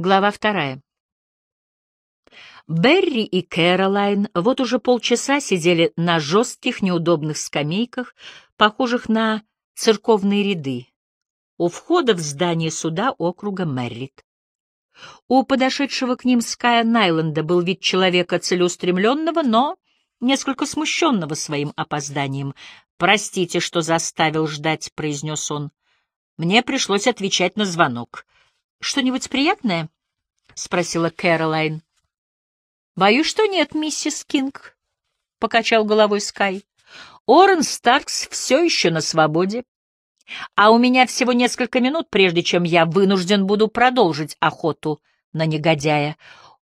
Глава вторая. Берри и Кэролайн вот уже полчаса сидели на жестких неудобных скамейках, похожих на церковные ряды, у входа в здание суда округа Меррит. У подошедшего к ним Ская Найланда был вид человека целеустремленного, но несколько смущенного своим опозданием. «Простите, что заставил ждать», — произнес он. «Мне пришлось отвечать на звонок». «Что-нибудь приятное?» — спросила Кэролайн. «Боюсь, что нет, миссис Кинг», — покачал головой Скай. «Орен Старкс все еще на свободе, а у меня всего несколько минут, прежде чем я вынужден буду продолжить охоту на негодяя.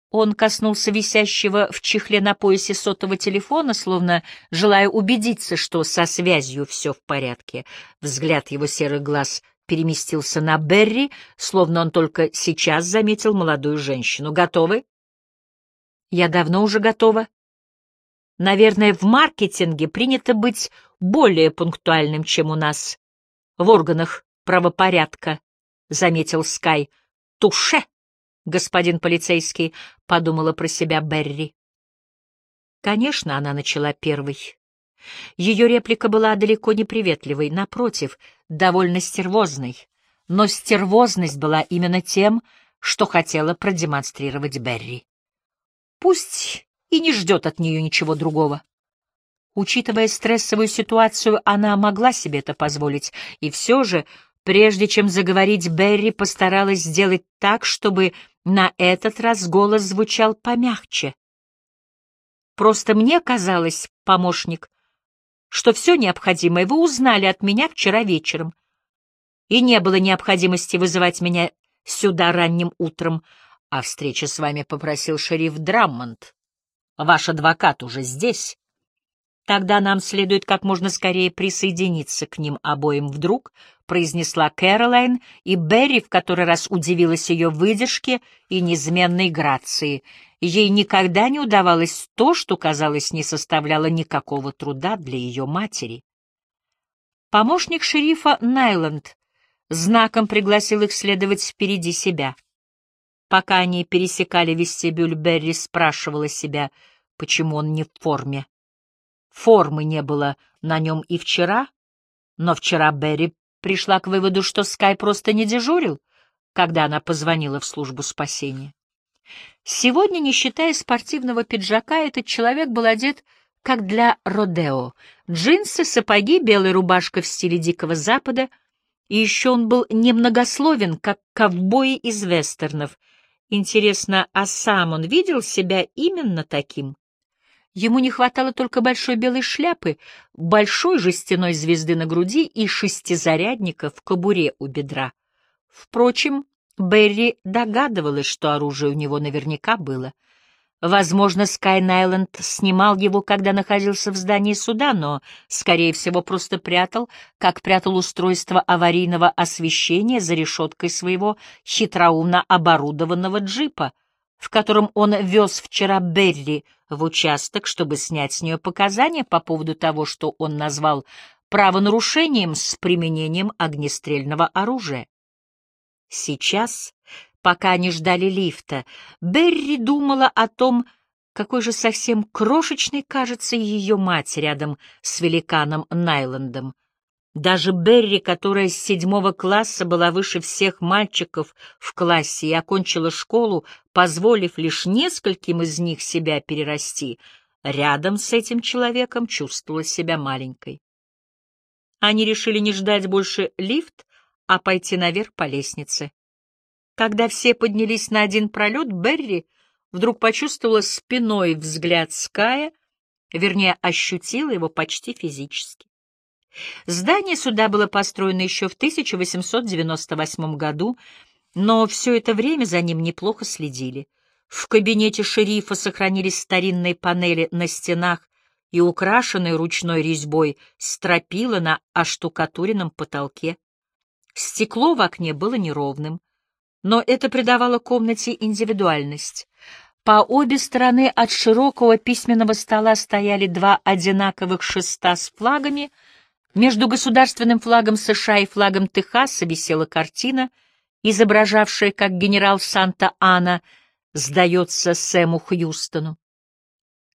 Он коснулся висящего в чехле на поясе сотового телефона, словно желая убедиться, что со связью все в порядке. Взгляд его серых глаз переместился на Берри, словно он только сейчас заметил молодую женщину. «Готовы?» «Я давно уже готова». «Наверное, в маркетинге принято быть более пунктуальным, чем у нас в органах правопорядка», — заметил Скай. «Туше!» господин полицейский, — подумала про себя Берри. Конечно, она начала первой. Ее реплика была далеко не приветливой, напротив, довольно стервозной. Но стервозность была именно тем, что хотела продемонстрировать Берри. Пусть и не ждет от нее ничего другого. Учитывая стрессовую ситуацию, она могла себе это позволить, и все же, прежде чем заговорить, Берри постаралась сделать так, чтобы на этот раз голос звучал помягче. Просто мне казалось, помощник, что все необходимое вы узнали от меня вчера вечером, и не было необходимости вызывать меня сюда ранним утром, а встреча с вами попросил шериф Драммонд. Ваш адвокат уже здесь. Тогда нам следует как можно скорее присоединиться к ним обоим вдруг, произнесла Кэролайн, и Берри в который раз удивилась ее выдержке и неизменной грации. Ей никогда не удавалось то, что, казалось, не составляло никакого труда для ее матери. Помощник шерифа Найланд знаком пригласил их следовать впереди себя. Пока они пересекали вестибюль, Берри спрашивала себя, почему он не в форме. Формы не было на нем и вчера, но вчера Берри пришла к выводу, что Скай просто не дежурил, когда она позвонила в службу спасения. Сегодня, не считая спортивного пиджака, этот человек был одет как для родео. Джинсы, сапоги, белая рубашка в стиле Дикого Запада, и еще он был немногословен, как ковбои из вестернов. Интересно, а сам он видел себя именно таким? Ему не хватало только большой белой шляпы, большой жестяной звезды на груди и шестизарядника в кобуре у бедра. Впрочем, Берри догадывалась, что оружие у него наверняка было. Возможно, Скайнайленд снимал его, когда находился в здании суда, но, скорее всего, просто прятал, как прятал устройство аварийного освещения за решеткой своего хитроумно оборудованного джипа, в котором он вез вчера Берри в участок, чтобы снять с нее показания по поводу того, что он назвал правонарушением с применением огнестрельного оружия. Сейчас, пока они ждали лифта, Берри думала о том, какой же совсем крошечной кажется ее мать рядом с великаном Найландом, даже Берри, которая с седьмого класса была выше всех мальчиков в классе и окончила школу, позволив лишь нескольким из них себя перерасти, рядом с этим человеком чувствовала себя маленькой. Они решили не ждать больше лифт, а пойти наверх по лестнице. Когда все поднялись на один пролет, Берри вдруг почувствовала спиной взгляд Ская, вернее, ощутила его почти физически. Здание суда было построено еще в 1898 году, но все это время за ним неплохо следили. В кабинете шерифа сохранились старинные панели на стенах и украшенные ручной резьбой стропила на оштукатуренном потолке. Стекло в окне было неровным, но это придавало комнате индивидуальность. По обе стороны от широкого письменного стола стояли два одинаковых шеста с флагами — между государственным флагом США и флагом Техаса висела картина, изображавшая, как генерал Санта-Ана сдается Сэму Хьюстону.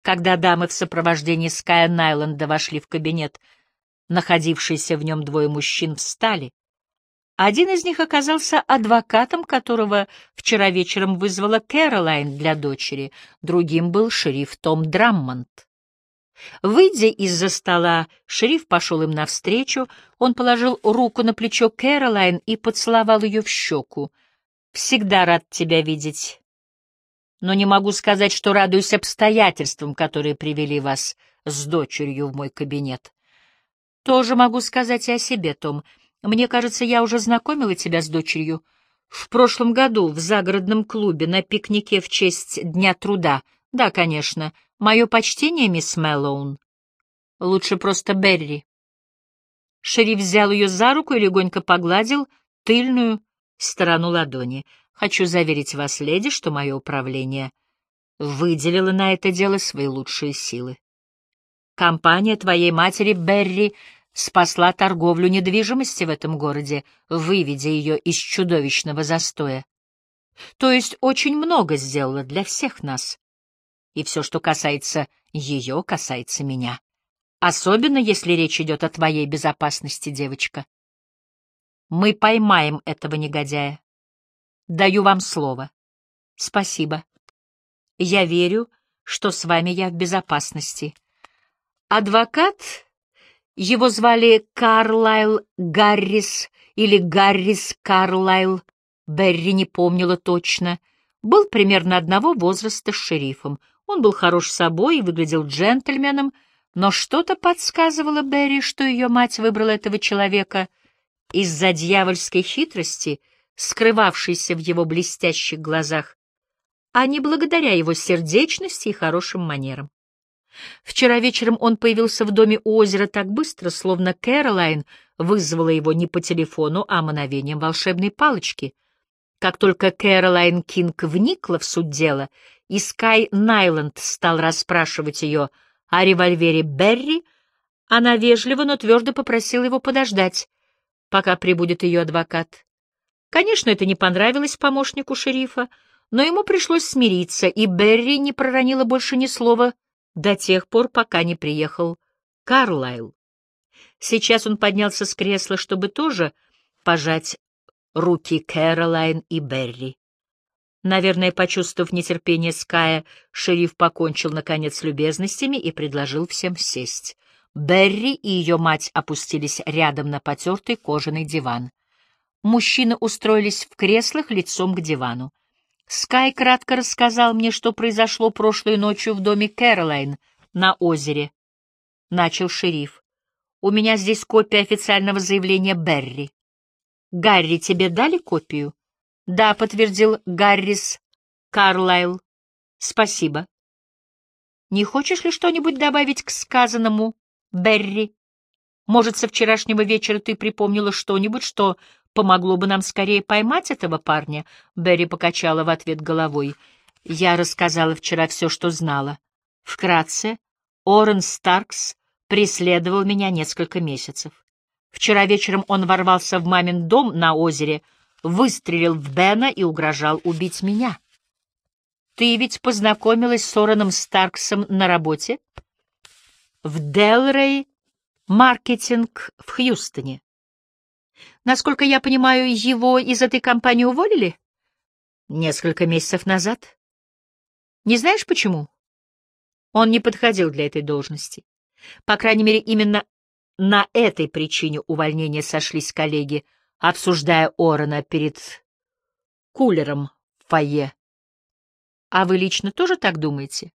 Когда дамы в сопровождении Ская Найланда вошли в кабинет, находившиеся в нем двое мужчин встали. Один из них оказался адвокатом, которого вчера вечером вызвала Кэролайн для дочери, другим был шериф Том Драммонд. Выйдя из-за стола, шериф пошел им навстречу, он положил руку на плечо Кэролайн и поцеловал ее в щеку. «Всегда рад тебя видеть. Но не могу сказать, что радуюсь обстоятельствам, которые привели вас с дочерью в мой кабинет. Тоже могу сказать и о себе, Том. Мне кажется, я уже знакомила тебя с дочерью. В прошлом году в загородном клубе на пикнике в честь Дня труда. Да, конечно. Мое почтение, мисс Мэллоун. Лучше просто Берри. Шериф взял ее за руку и легонько погладил тыльную сторону ладони. Хочу заверить вас, леди, что мое управление выделило на это дело свои лучшие силы. Компания твоей матери Берри спасла торговлю недвижимости в этом городе, выведя ее из чудовищного застоя. То есть очень много сделала для всех нас и все, что касается ее, касается меня. Особенно, если речь идет о твоей безопасности, девочка. Мы поймаем этого негодяя. Даю вам слово. Спасибо. Я верю, что с вами я в безопасности. Адвокат, его звали Карлайл Гаррис или Гаррис Карлайл, Берри не помнила точно, был примерно одного возраста с шерифом — он был хорош собой и выглядел джентльменом, но что-то подсказывало Берри, что ее мать выбрала этого человека. Из-за дьявольской хитрости, скрывавшейся в его блестящих глазах, а не благодаря его сердечности и хорошим манерам. Вчера вечером он появился в доме у озера так быстро, словно Кэролайн вызвала его не по телефону, а мановением волшебной палочки. Как только Кэролайн Кинг вникла в суть дела — и Скай Найланд стал расспрашивать ее о револьвере Берри, она вежливо, но твердо попросила его подождать, пока прибудет ее адвокат. Конечно, это не понравилось помощнику шерифа, но ему пришлось смириться, и Берри не проронила больше ни слова до тех пор, пока не приехал Карлайл. Сейчас он поднялся с кресла, чтобы тоже пожать руки Кэролайн и Берри. Наверное, почувствовав нетерпение Ская, шериф покончил, наконец, с любезностями и предложил всем сесть. Берри и ее мать опустились рядом на потертый кожаный диван. Мужчины устроились в креслах лицом к дивану. Скай кратко рассказал мне, что произошло прошлой ночью в доме Кэролайн на озере. Начал шериф. У меня здесь копия официального заявления Берри. Гарри, тебе дали копию? Да, подтвердил Гаррис Карлайл. Спасибо. Не хочешь ли что-нибудь добавить к сказанному, Берри? Может, со вчерашнего вечера ты припомнила что-нибудь, что помогло бы нам скорее поймать этого парня? Берри покачала в ответ головой. Я рассказала вчера все, что знала. Вкратце, Орен Старкс преследовал меня несколько месяцев. Вчера вечером он ворвался в мамин дом на озере — выстрелил в Бена и угрожал убить меня. Ты ведь познакомилась с Ораном Старксом на работе? В Делрей маркетинг в Хьюстоне. Насколько я понимаю, его из этой компании уволили? Несколько месяцев назад. Не знаешь почему? Он не подходил для этой должности. По крайней мере, именно на этой причине увольнения сошлись коллеги обсуждая Орена перед кулером в фойе. А вы лично тоже так думаете?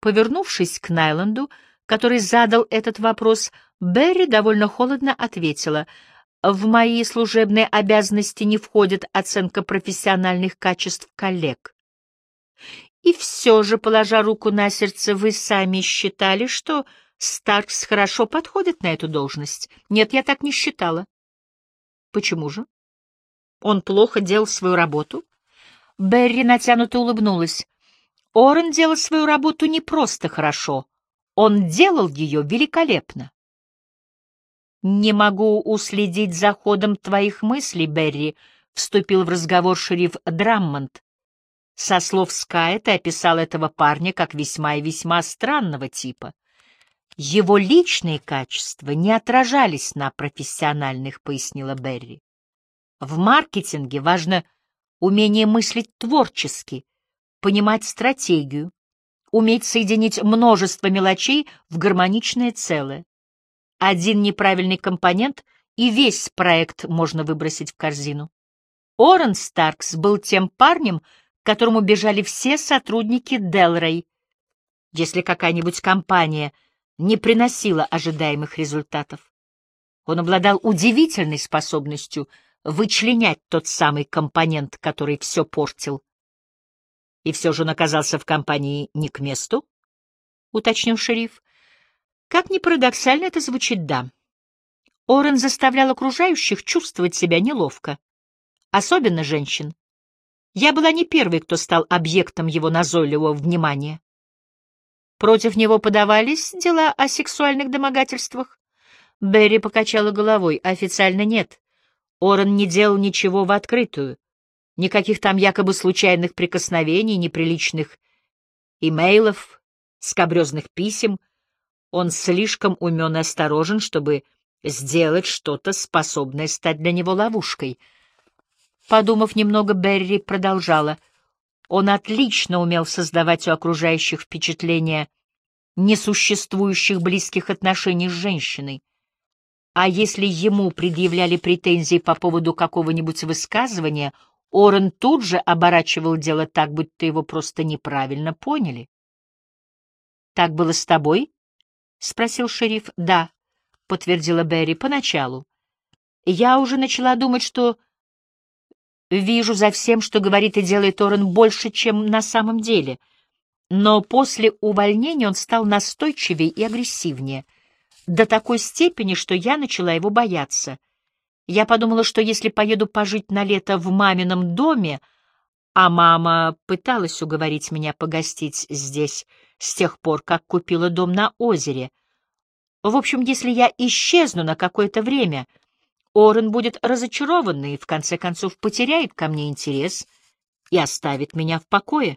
Повернувшись к Найланду, который задал этот вопрос, Берри довольно холодно ответила, «В мои служебные обязанности не входит оценка профессиональных качеств коллег. И все же, положа руку на сердце, вы сами считали, что Старкс хорошо подходит на эту должность? Нет, я так не считала. Почему же? Он плохо делал свою работу? Берри натянуто улыбнулась. Орен делал свою работу не просто хорошо, он делал ее великолепно. Не могу уследить за ходом твоих мыслей, Берри. вступил в разговор шериф Драммонд. Со слов Скай ты описал этого парня как весьма и весьма странного типа. Его личные качества не отражались на профессиональных, пояснила Берри. В маркетинге важно умение мыслить творчески, понимать стратегию, уметь соединить множество мелочей в гармоничное целое. Один неправильный компонент, и весь проект можно выбросить в корзину. Орен Старкс был тем парнем, которому бежали все сотрудники Делрей, если какая-нибудь компания не приносила ожидаемых результатов. Он обладал удивительной способностью вычленять тот самый компонент, который все портил. И все же он оказался в компании не к месту, — уточнил шериф. Как ни парадоксально это звучит, да. Орен заставлял окружающих чувствовать себя неловко, особенно женщин. Я была не первой, кто стал объектом его назойливого внимания. Против него подавались дела о сексуальных домогательствах. Берри покачала головой. Официально нет. Орен не делал ничего в открытую. Никаких там якобы случайных прикосновений, неприличных имейлов, скобрезных писем. Он слишком умен и осторожен, чтобы сделать что-то, способное стать для него ловушкой — Подумав немного, Берри продолжала. Он отлично умел создавать у окружающих впечатление несуществующих близких отношений с женщиной. А если ему предъявляли претензии по поводу какого-нибудь высказывания, Орен тут же оборачивал дело так, будто его просто неправильно поняли. «Так было с тобой?» — спросил шериф. «Да», — подтвердила Берри, — «поначалу. Я уже начала думать, что Вижу за всем, что говорит и делает Орен, больше, чем на самом деле. Но после увольнения он стал настойчивее и агрессивнее. До такой степени, что я начала его бояться. Я подумала, что если поеду пожить на лето в мамином доме, а мама пыталась уговорить меня погостить здесь с тех пор, как купила дом на озере. В общем, если я исчезну на какое-то время — Орен будет разочарованный и, в конце концов, потеряет ко мне интерес и оставит меня в покое.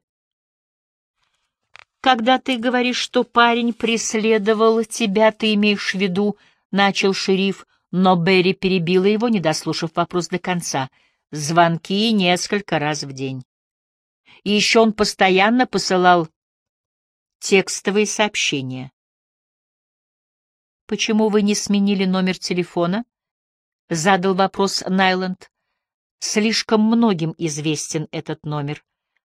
«Когда ты говоришь, что парень преследовал тебя, ты имеешь в виду...» — начал шериф, но Берри перебила его, не дослушав вопрос до конца. Звонки несколько раз в день. И еще он постоянно посылал текстовые сообщения. «Почему вы не сменили номер телефона?» — задал вопрос Найланд. Слишком многим известен этот номер.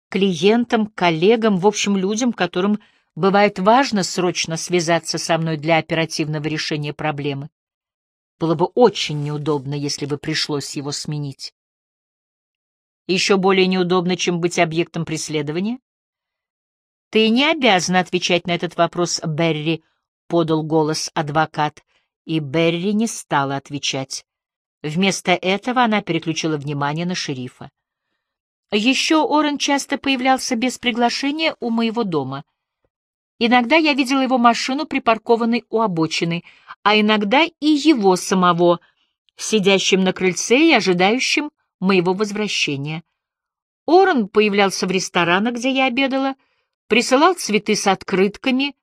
Клиентам, коллегам, в общем, людям, которым бывает важно срочно связаться со мной для оперативного решения проблемы. Было бы очень неудобно, если бы пришлось его сменить. Еще более неудобно, чем быть объектом преследования? Ты не обязана отвечать на этот вопрос, Берри, — подал голос адвокат, и Берри не стала отвечать. Вместо этого она переключила внимание на шерифа. Еще Орен часто появлялся без приглашения у моего дома. Иногда я видела его машину, припаркованной у обочины, а иногда и его самого, сидящим на крыльце и ожидающим моего возвращения. Орен появлялся в ресторанах, где я обедала, присылал цветы с открытками,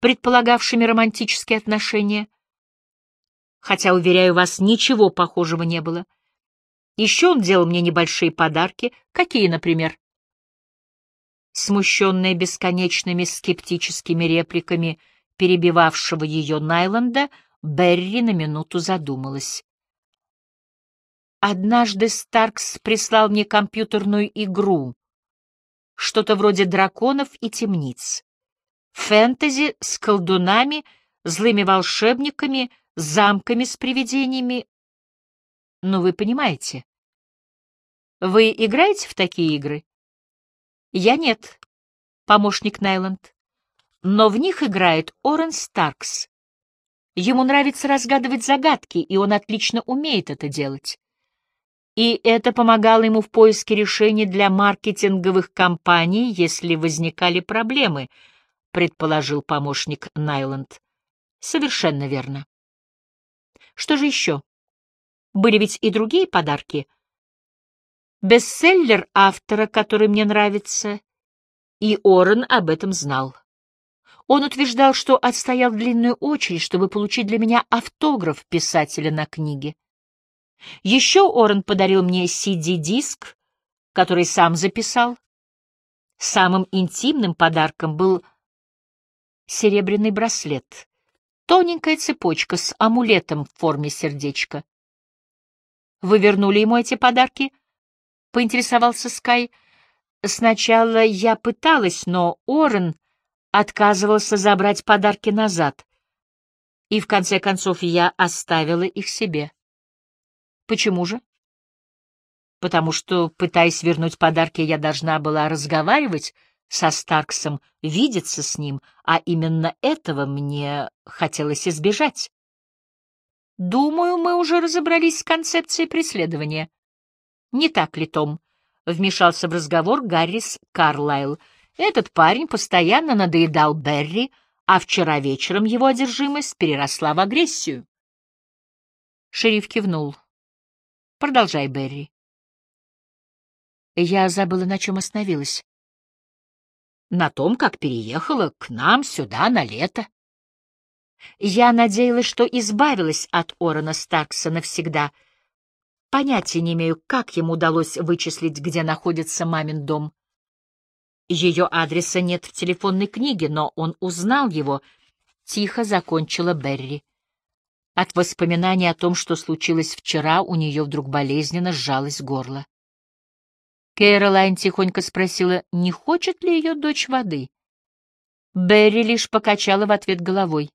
предполагавшими романтические отношения — хотя, уверяю вас, ничего похожего не было. Еще он делал мне небольшие подарки. Какие, например? Смущенная бесконечными скептическими репликами перебивавшего ее Найланда, Берри на минуту задумалась. Однажды Старкс прислал мне компьютерную игру, что-то вроде драконов и темниц. Фэнтези с колдунами, злыми волшебниками — замками с привидениями. Ну, вы понимаете. Вы играете в такие игры? Я нет, помощник Найланд. Но в них играет Орен Старкс. Ему нравится разгадывать загадки, и он отлично умеет это делать. И это помогало ему в поиске решений для маркетинговых кампаний, если возникали проблемы, предположил помощник Найланд. Совершенно верно. Что же еще? Были ведь и другие подарки. Бестселлер автора, который мне нравится, и Орен об этом знал. Он утверждал, что отстоял длинную очередь, чтобы получить для меня автограф писателя на книге. Еще Орен подарил мне CD-диск, который сам записал. Самым интимным подарком был серебряный браслет, тоненькая цепочка с амулетом в форме сердечка. «Вы вернули ему эти подарки?» — поинтересовался Скай. «Сначала я пыталась, но Орен отказывался забрать подарки назад, и в конце концов я оставила их себе. Почему же? Потому что, пытаясь вернуть подарки, я должна была разговаривать со Старксом, видеться с ним, а именно этого мне хотелось избежать. Думаю, мы уже разобрались с концепцией преследования. Не так ли, Том? Вмешался в разговор Гаррис Карлайл — этот парень постоянно надоедал Берри, а вчера вечером его одержимость переросла в агрессию. Шериф кивнул. «Продолжай, Берри». Я забыла, на чем остановилась. На том, как переехала к нам сюда на лето. Я надеялась, что избавилась от Орона Старкса навсегда. Понятия не имею, как ему удалось вычислить, где находится мамин дом. Ее адреса нет в телефонной книге, но он узнал его. Тихо закончила Берри. От воспоминаний о том, что случилось вчера, у нее вдруг болезненно сжалось горло. Кэролайн тихонько спросила, не хочет ли ее дочь воды. Берри лишь покачала в ответ головой.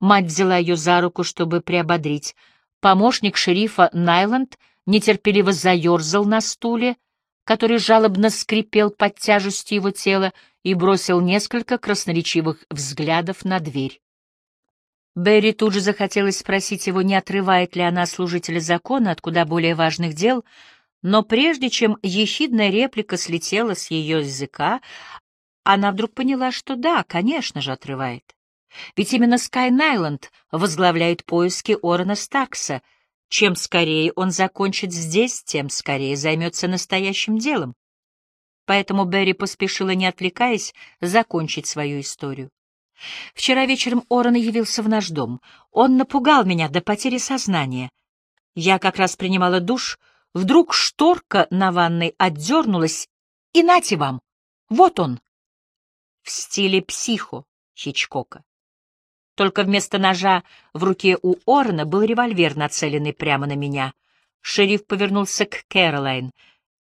Мать взяла ее за руку, чтобы приободрить. Помощник шерифа Найланд нетерпеливо заерзал на стуле, который жалобно скрипел под тяжестью его тела и бросил несколько красноречивых взглядов на дверь. Берри тут же захотелось спросить его, не отрывает ли она служителя закона от куда более важных дел, но прежде чем ехидная реплика слетела с ее языка, она вдруг поняла, что да, конечно же, отрывает. Ведь именно Скай Найланд возглавляет поиски Орена Старкса — чем скорее он закончит здесь, тем скорее займется настоящим делом. Поэтому Берри поспешила, не отвлекаясь, закончить свою историю. Вчера вечером Орен явился в наш дом. Он напугал меня до потери сознания. Я как раз принимала душ, вдруг шторка на ванной отдернулась, и нате вам, вот он, в стиле психо Хичкока. Только вместо ножа в руке у Орна был револьвер, нацеленный прямо на меня. Шериф повернулся к Кэролайн.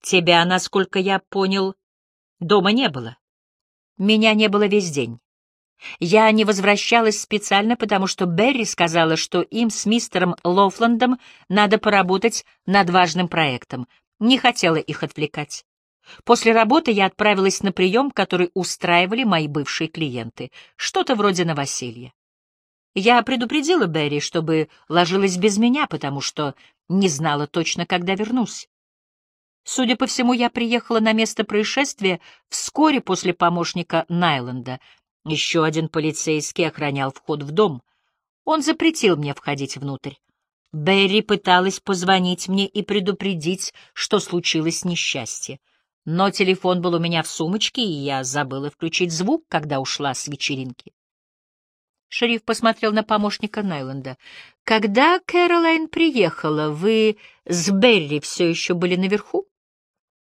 «Тебя, насколько я понял, дома не было. Меня не было весь день. Я не возвращалась специально, потому что Берри сказала, что им с мистером Лофландом надо поработать над важным проектом. Не хотела их отвлекать. После работы я отправилась на прием, который устраивали мои бывшие клиенты. Что-то вроде новоселья. Я предупредила Берри, чтобы ложилась без меня, потому что не знала точно, когда вернусь. Судя по всему, я приехала на место происшествия вскоре после помощника Найланда. Еще один полицейский охранял вход в дом. Он запретил мне входить внутрь. Берри пыталась позвонить мне и предупредить, что случилось несчастье. Но телефон был у меня в сумочке, и я забыла включить звук, когда ушла с вечеринки. Шериф посмотрел на помощника Найланда. «Когда Кэролайн приехала, вы с Берри все еще были наверху?»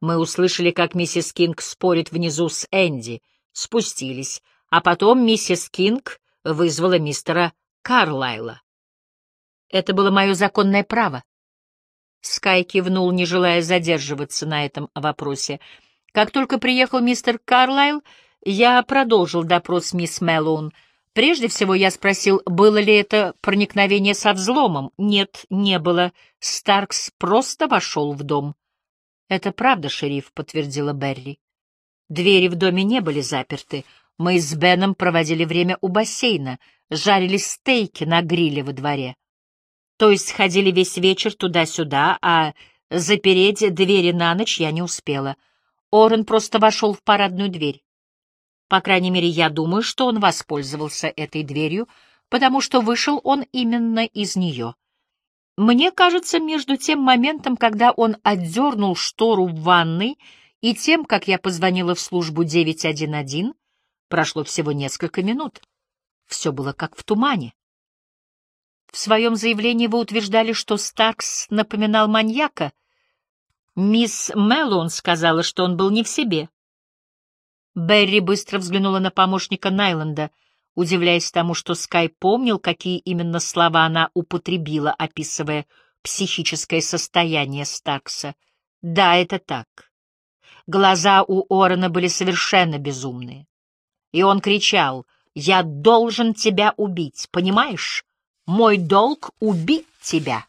Мы услышали, как миссис Кинг спорит внизу с Энди, спустились, а потом миссис Кинг вызвала мистера Карлайла. Это было мое законное право. Скай кивнул, не желая задерживаться на этом вопросе. Как только приехал мистер Карлайл, я продолжил допрос мисс Мэллоун — Прежде всего я спросил, было ли это проникновение со взломом. Нет, не было. Старкс просто вошел в дом. «Это правда, шериф», — подтвердила Берри. Двери в доме не были заперты. Мы с Беном проводили время у бассейна, жарили стейки на гриле во дворе. То есть ходили весь вечер туда-сюда, а запереть двери на ночь я не успела. Орен просто вошел в парадную дверь. По крайней мере, я думаю, что он воспользовался этой дверью, потому что вышел он именно из нее. Мне кажется, между тем моментом, когда он отдернул штору в ванной, и тем, как я позвонила в службу 911, прошло всего несколько минут. Все было как в тумане. В своем заявлении вы утверждали, что Старкс напоминал маньяка. Мисс Меллоун сказала, что он был не в себе. Берри быстро взглянула на помощника Найланда, удивляясь тому, что Скай помнил, какие именно слова она употребила, описывая психическое состояние Старкса. Да, это так. Глаза у Орена были совершенно безумные. И он кричал, «Я должен тебя убить, понимаешь? Мой долг — убить тебя!»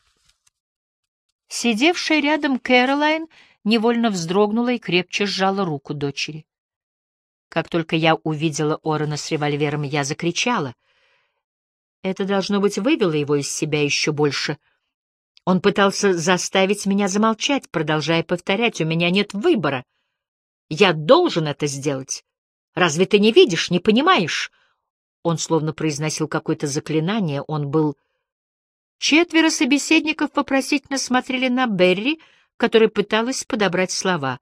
Сидевшая рядом Кэролайн невольно вздрогнула и крепче сжала руку дочери. Как только я увидела Орена с револьвером, я закричала. Это, должно быть, вывело его из себя еще больше. Он пытался заставить меня замолчать, продолжая повторять, «У меня нет выбора. Я должен это сделать. Разве ты не видишь, не понимаешь?» Он словно произносил какое-то заклинание, он был... Четверо собеседников вопросительно смотрели на Берри, которая пыталась подобрать слова.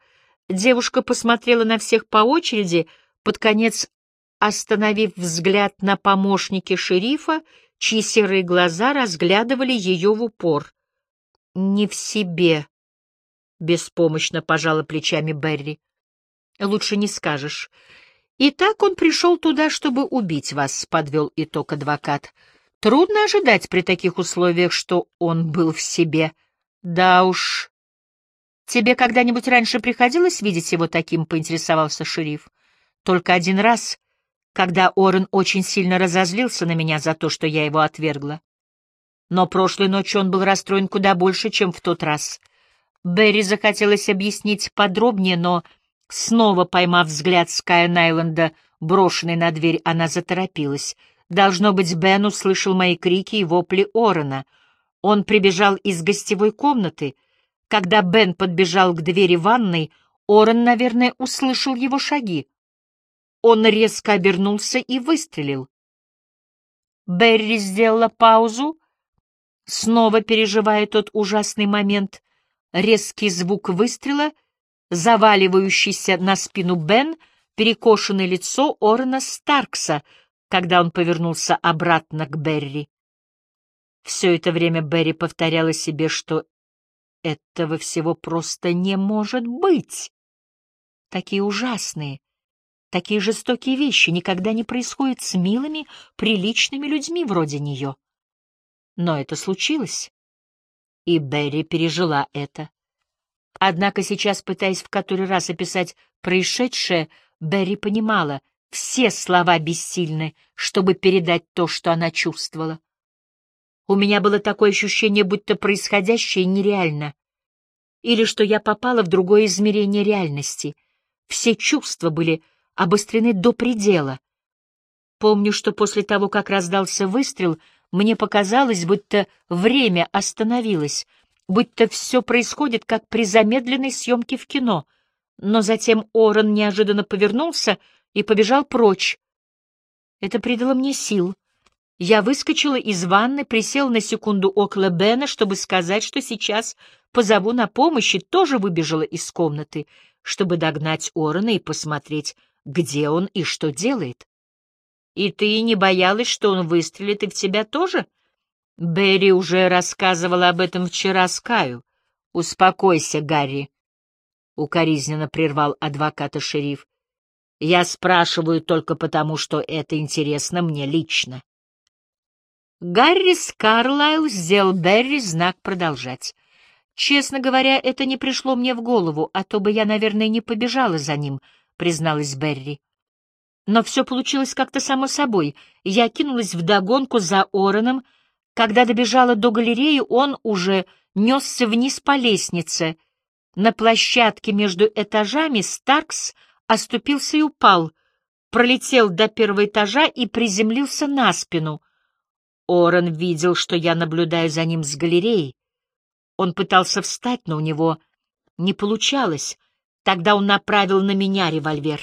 Девушка посмотрела на всех по очереди — под конец остановив взгляд на помощнике шерифа, чьи серые глаза разглядывали ее в упор. «Не в себе», — беспомощно пожала плечами Берри. «Лучше не скажешь. И так он пришел туда, чтобы убить вас», — подвел итог адвокат. «Трудно ожидать при таких условиях, что он был в себе. Да уж». «Тебе когда-нибудь раньше приходилось видеть его таким?» — поинтересовался шериф. Только один раз, когда Орен очень сильно разозлился на меня за то, что я его отвергла. Но прошлой ночью он был расстроен куда больше, чем в тот раз. Берри захотелось объяснить подробнее, но, снова поймав взгляд Ская Найленда, брошенный на дверь, она заторопилась. Должно быть, Бен услышал мои крики и вопли Орена. Он прибежал из гостевой комнаты. Когда Бен подбежал к двери ванной, Орен, наверное, услышал его шаги. Он резко обернулся и выстрелил. Берри сделала паузу, снова переживая тот ужасный момент. Резкий звук выстрела, заваливающийся на спину Бен, перекошенное лицо Орена Старкса, когда он повернулся обратно к Берри. Все это время Берри повторяла себе, что этого всего просто не может быть. Такие ужасные, Такие жестокие вещи никогда не происходят с милыми, приличными людьми вроде нее. Но это случилось, и Берри пережила это. Однако сейчас, пытаясь в который раз описать происшедшее, Берри понимала, все слова бессильны, чтобы передать то, что она чувствовала. У меня было такое ощущение, будто происходящее нереально, или что я попала в другое измерение реальности. Все чувства были обострены до предела. Помню, что после того, как раздался выстрел, мне показалось, будто время остановилось, будто все происходит, как при замедленной съемке в кино. Но затем Орен неожиданно повернулся и побежал прочь. Это придало мне сил. Я выскочила из ванны, присел на секунду около Бена, чтобы сказать, что сейчас позову на помощь, и тоже выбежала из комнаты, чтобы догнать Орена и посмотреть, где он и что делает. И ты не боялась, что он выстрелит и в тебя тоже? Берри уже рассказывала об этом вчера Скаю. Успокойся, Гарри, — укоризненно прервал адвоката шериф. Я спрашиваю только потому, что это интересно мне лично. Гарри Скарлайл сделал Берри знак продолжать. Честно говоря, это не пришло мне в голову, а то бы я, наверное, не побежала за ним —— призналась Берри. Но все получилось как-то само собой. Я кинулась вдогонку за Ороном. Когда добежала до галереи, он уже несся вниз по лестнице. На площадке между этажами Старкс оступился и упал, пролетел до первого этажа и приземлился на спину. Орен видел, что я наблюдаю за ним с галереи. Он пытался встать, но у него не получалось — Тогда он направил на меня револьвер.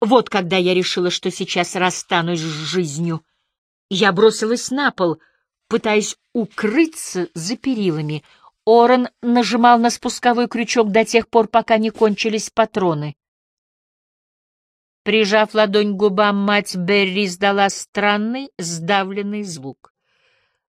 Вот когда я решила, что сейчас расстанусь с жизнью. Я бросилась на пол, пытаясь укрыться за перилами. Орен нажимал на спусковой крючок до тех пор, пока не кончились патроны. Прижав ладонь к губам, мать Берри издала странный, сдавленный звук.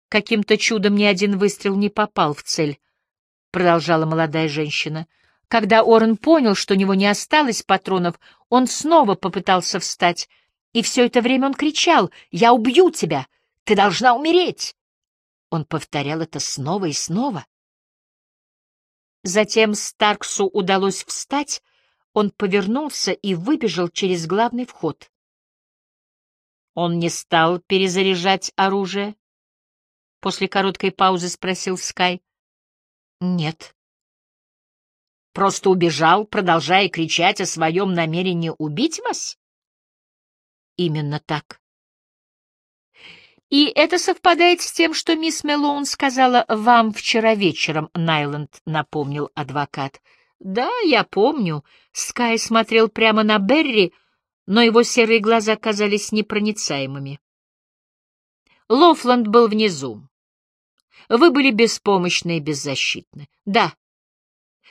«Каким-то чудом ни один выстрел не попал в цель», — продолжала молодая женщина. Когда Орен понял, что у него не осталось патронов, он снова попытался встать, и все это время он кричал «Я убью тебя! Ты должна умереть!» Он повторял это снова и снова. Затем Старксу удалось встать, он повернулся и выбежал через главный вход. Он не стал перезаряжать оружие? После короткой паузы спросил Скай. Нет. Просто убежал, продолжая кричать о своем намерении убить вас? Именно так. И это совпадает с тем, что мисс Мелоун сказала вам вчера вечером, Найланд напомнил адвокат. Да, я помню. Скай смотрел прямо на Берри, но его серые глаза казались непроницаемыми. Лофланд был внизу. Вы были беспомощны и беззащитны. Да.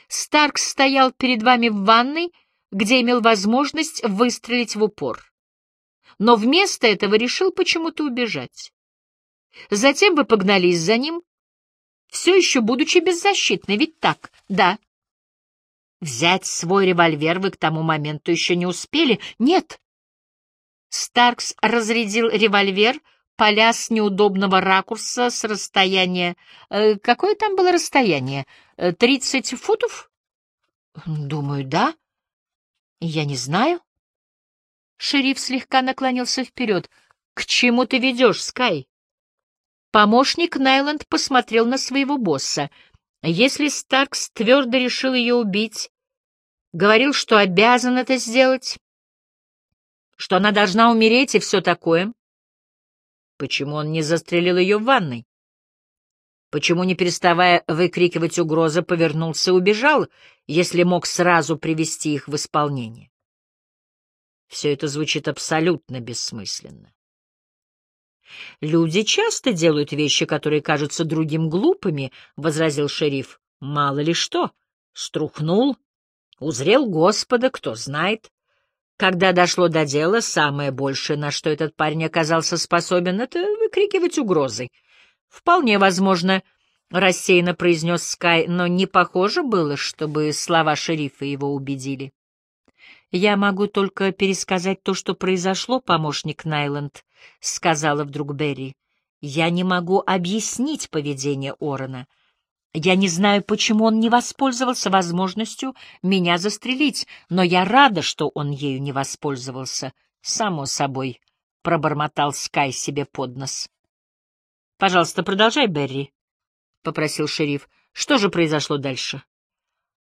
Старк стоял перед вами в ванной, где имел возможность выстрелить в упор. Но вместо этого решил почему-то убежать. Затем вы погнались за ним, все еще будучи беззащитны, ведь так? Да. Взять свой револьвер вы к тому моменту еще не успели? Нет. Старкс разрядил револьвер, поля с неудобного ракурса с расстояния... Э, какое там было расстояние? Э, тридцать футов? Думаю, да. Я не знаю. Шериф слегка наклонился вперед. К чему ты ведешь, Скай? Помощник Найланд посмотрел на своего босса — если Старкс твердо решил ее убить, говорил, что обязан это сделать, что она должна умереть и все такое, почему он не застрелил ее в ванной? Почему, не переставая выкрикивать угрозы, повернулся и убежал, если мог сразу привести их в исполнение? Все это звучит абсолютно бессмысленно. «Люди часто делают вещи, которые кажутся другим глупыми», — возразил шериф. «Мало ли что. Струхнул. Узрел Господа, кто знает. Когда дошло до дела, самое большее, на что этот парень оказался способен, — это выкрикивать угрозы. Вполне возможно, — рассеянно произнес Скай, но не похоже было, чтобы слова шерифа его убедили. «Я могу только пересказать то, что произошло, помощник Найланд», — сказала вдруг Берри. «Я не могу объяснить поведение Орена. Я не знаю, почему он не воспользовался возможностью меня застрелить, но я рада, что он ею не воспользовался. Само собой», — пробормотал Скай себе под нос. «Пожалуйста, продолжай, Берри», — попросил шериф. «Что же произошло дальше?»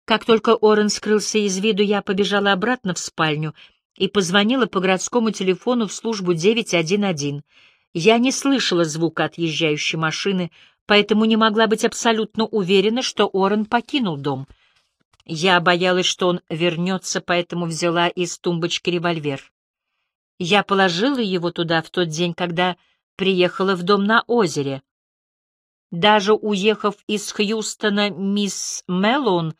Как только Орен скрылся из виду, я побежала обратно в спальню и позвонила по городскому телефону в службу 911. Я не слышала звука отъезжающей машины, поэтому не могла быть абсолютно уверена, что Орен покинул дом. Я боялась, что он вернется, поэтому взяла из тумбочки револьвер. Я положила его туда в тот день, когда приехала в дом на озере. Даже уехав из Хьюстона, мисс Меллоун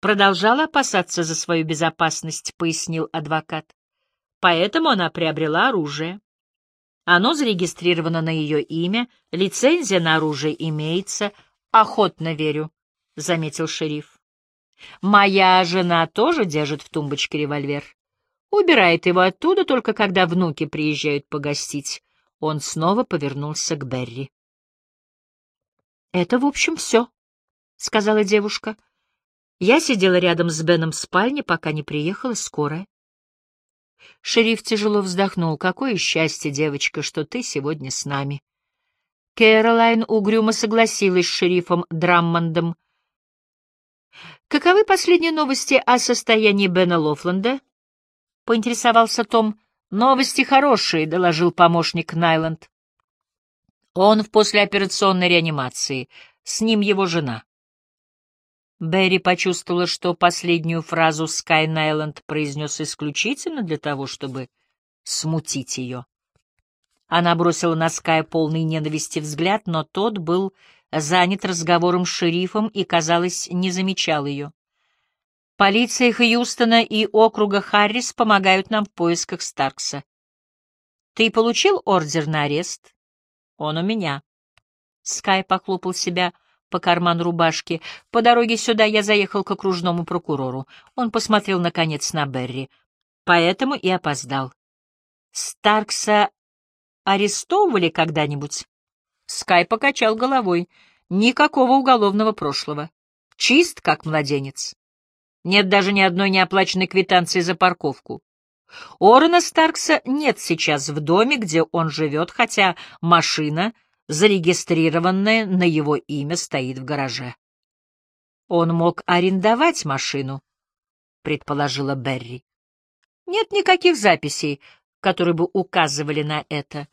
продолжала опасаться за свою безопасность, пояснил адвокат. Поэтому она приобрела оружие. Оно зарегистрировано на ее имя, лицензия на оружие имеется. Охотно верю, — заметил шериф. Моя жена тоже держит в тумбочке револьвер. Убирает его оттуда только когда внуки приезжают погостить. Он снова повернулся к Берри. — Это, в общем, все, — сказала девушка. Я сидела рядом с Беном в спальне, пока не приехала скорая. Шериф тяжело вздохнул. «Какое счастье, девочка, что ты сегодня с нами». Кэролайн угрюмо согласилась с шерифом Драммондом. «Каковы последние новости о состоянии Бена Лофланда?» — поинтересовался Том. «Новости хорошие», — доложил помощник Найланд. «Он в послеоперационной реанимации. С ним его жена». Берри почувствовала, что последнюю фразу Скай Найленд произнес исключительно для того, чтобы смутить ее. Она бросила на Скай полный ненависти взгляд, но тот был занят разговором с шерифом и, казалось, не замечал ее. Полиция Хьюстона и округа Харрис помогают нам в поисках Старкса. Ты получил ордер на арест? Он у меня. Скай похлопал себя по карману рубашки. По дороге сюда я заехал к окружному прокурору. Он посмотрел, наконец, на Берри. Поэтому и опоздал. Старкса арестовывали когда-нибудь? Скай покачал головой. Никакого уголовного прошлого. Чист, как младенец. Нет даже ни одной неоплаченной квитанции за парковку. Орена Старкса нет сейчас в доме, где он живет, хотя машина, зарегистрированная на его имя, стоит в гараже. Он мог арендовать машину, предположила Берри. Нет никаких записей, которые бы указывали на это.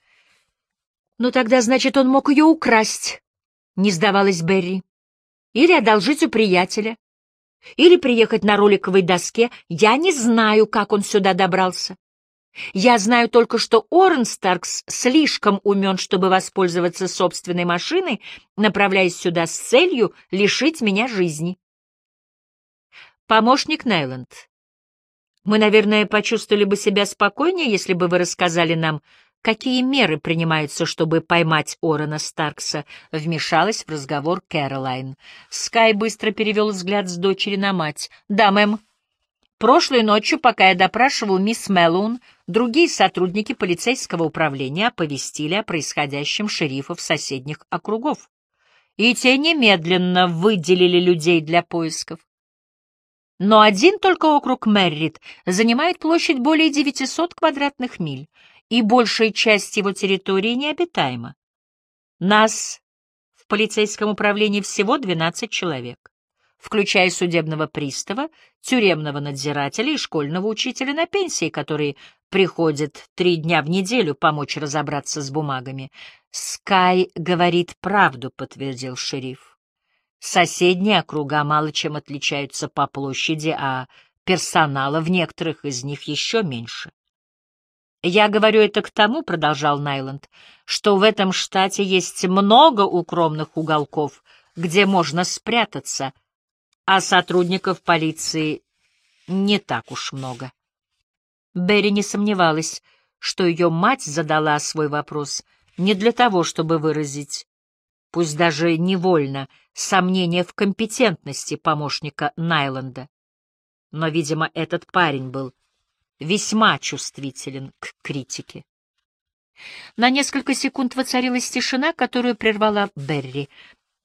Ну тогда, значит, он мог ее украсть, не сдавалась Берри. Или одолжить у приятеля. Или приехать на роликовой доске. Я не знаю, как он сюда добрался. Я знаю только, что Орен Старкс слишком умен, чтобы воспользоваться собственной машиной, направляясь сюда с целью лишить меня жизни. Помощник Нейланд, мы, наверное, почувствовали бы себя спокойнее, если бы вы рассказали нам, какие меры принимаются, чтобы поймать Орена Старкса, вмешалась в разговор Кэролайн. Скай быстро перевел взгляд с дочери на мать. «Да, мэм. Прошлой ночью, пока я допрашивал мисс Мэллоун, другие сотрудники полицейского управления оповестили о происходящем шерифов соседних округов. И те немедленно выделили людей для поисков. Но один только округ Меррит занимает площадь более 900 квадратных миль, и большая часть его территории необитаема. Нас в полицейском управлении всего 12 человек, включая судебного пристава, тюремного надзирателя и школьного учителя на пенсии, которые приходят три дня в неделю помочь разобраться с бумагами. «Скай говорит правду», — подтвердил шериф. Соседние округа мало чем отличаются по площади, а персонала в некоторых из них еще меньше. «Я говорю это к тому, — продолжал Найланд, — что в этом штате есть много укромных уголков, где можно спрятаться, а сотрудников полиции не так уж много». Берри не сомневалась, что ее мать задала свой вопрос не для того, чтобы выразить пусть даже невольно, сомнение в компетентности помощника Найланда. Но, видимо, этот парень был весьма чувствителен к критике. На несколько секунд воцарилась тишина, которую прервала Берри.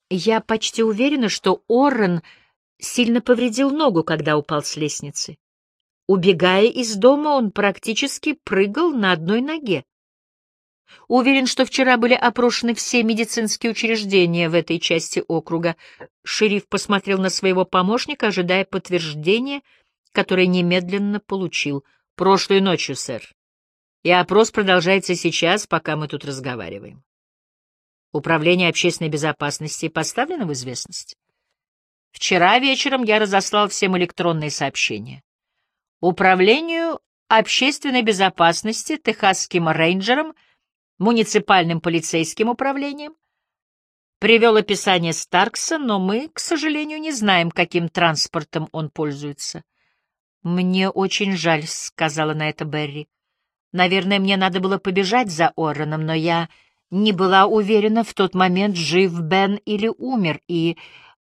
Я почти уверена, что Оррен сильно повредил ногу, когда упал с лестницы. Убегая из дома, он практически прыгал на одной ноге. Уверен, что вчера были опрошены все медицинские учреждения в этой части округа. Шериф посмотрел на своего помощника, ожидая подтверждения, которое немедленно получил. Прошлой ночью, сэр. И опрос продолжается сейчас, пока мы тут разговариваем. Управление общественной безопасности поставлено в известность. Вчера вечером я разослал всем электронные сообщения. Управлению общественной безопасности, техасским рейнджерам — муниципальным полицейским управлением, привел описание Старкса, но мы, к сожалению, не знаем, каким транспортом он пользуется. «Мне очень жаль», — сказала на это Берри. «Наверное, мне надо было побежать за Орроном, но я не была уверена в тот момент, жив Бен или умер, и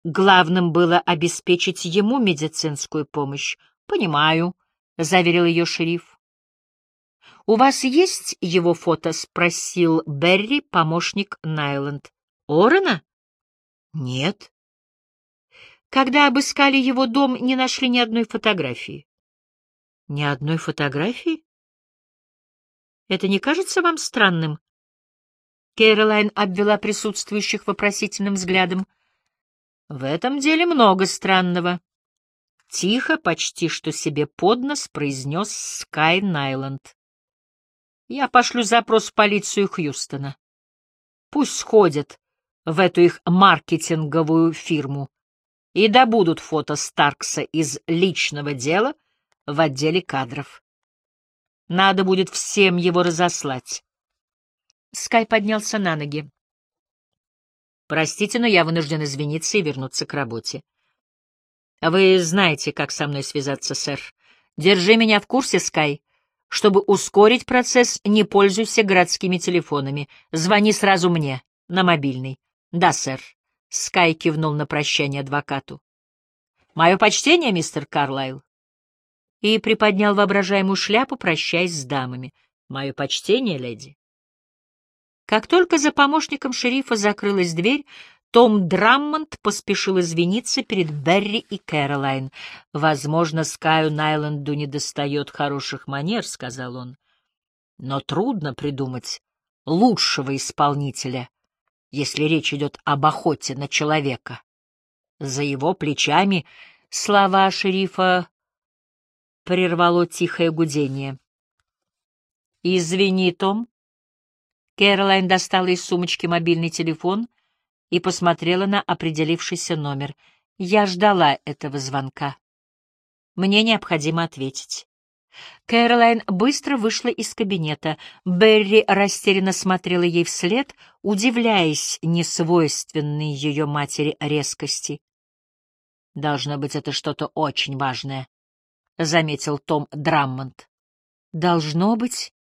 главным было обеспечить ему медицинскую помощь. «Понимаю», — заверил ее шериф. «У вас есть его фото?» — спросил Берри, помощник Найланд. «Орена?» «Нет». Когда обыскали его дом, не нашли ни одной фотографии. Ни одной фотографии? Это не кажется вам странным? Кэролайн обвела присутствующих вопросительным взглядом. В этом деле много странного. Тихо, почти что себе под нос, произнес Скай Найланд. Я пошлю запрос в полицию Хьюстона. Пусть сходят в эту их маркетинговую фирму и добудут фото Старкса из личного дела в отделе кадров. Надо будет всем его разослать. Скай поднялся на ноги. «Простите, но я вынужден извиниться и вернуться к работе. Вы знаете, как со мной связаться, сэр. Держи меня в курсе, Скай. Чтобы ускорить процесс, не пользуйся городскими телефонами. Звони сразу мне, на мобильный. Да, сэр. Скай кивнул на прощание адвокату. Мое почтение, мистер Карлайл. И приподнял воображаемую шляпу, прощаясь с дамами. Мое почтение, леди. Как только за помощником шерифа закрылась дверь, том Драммонд поспешил извиниться перед Берри и Кэролайн. «Возможно, Скаю Найланду не достает хороших манер», — сказал он. «Но трудно придумать лучшего исполнителя, если речь идет об охоте на человека. За его плечами слова шерифа прервало тихое гудение. «Извини, Том». Кэролайн достала из сумочки мобильный телефон — и посмотрела на определившийся номер. Я ждала этого звонка. Мне необходимо ответить. Кэролайн быстро вышла из кабинета. Берри растерянно смотрела ей вслед, удивляясь несвойственной ее матери резкости. «Должно быть, это что-то очень важное», — заметил Том Драммонд. «Должно быть», —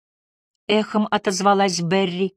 эхом отозвалась Берри.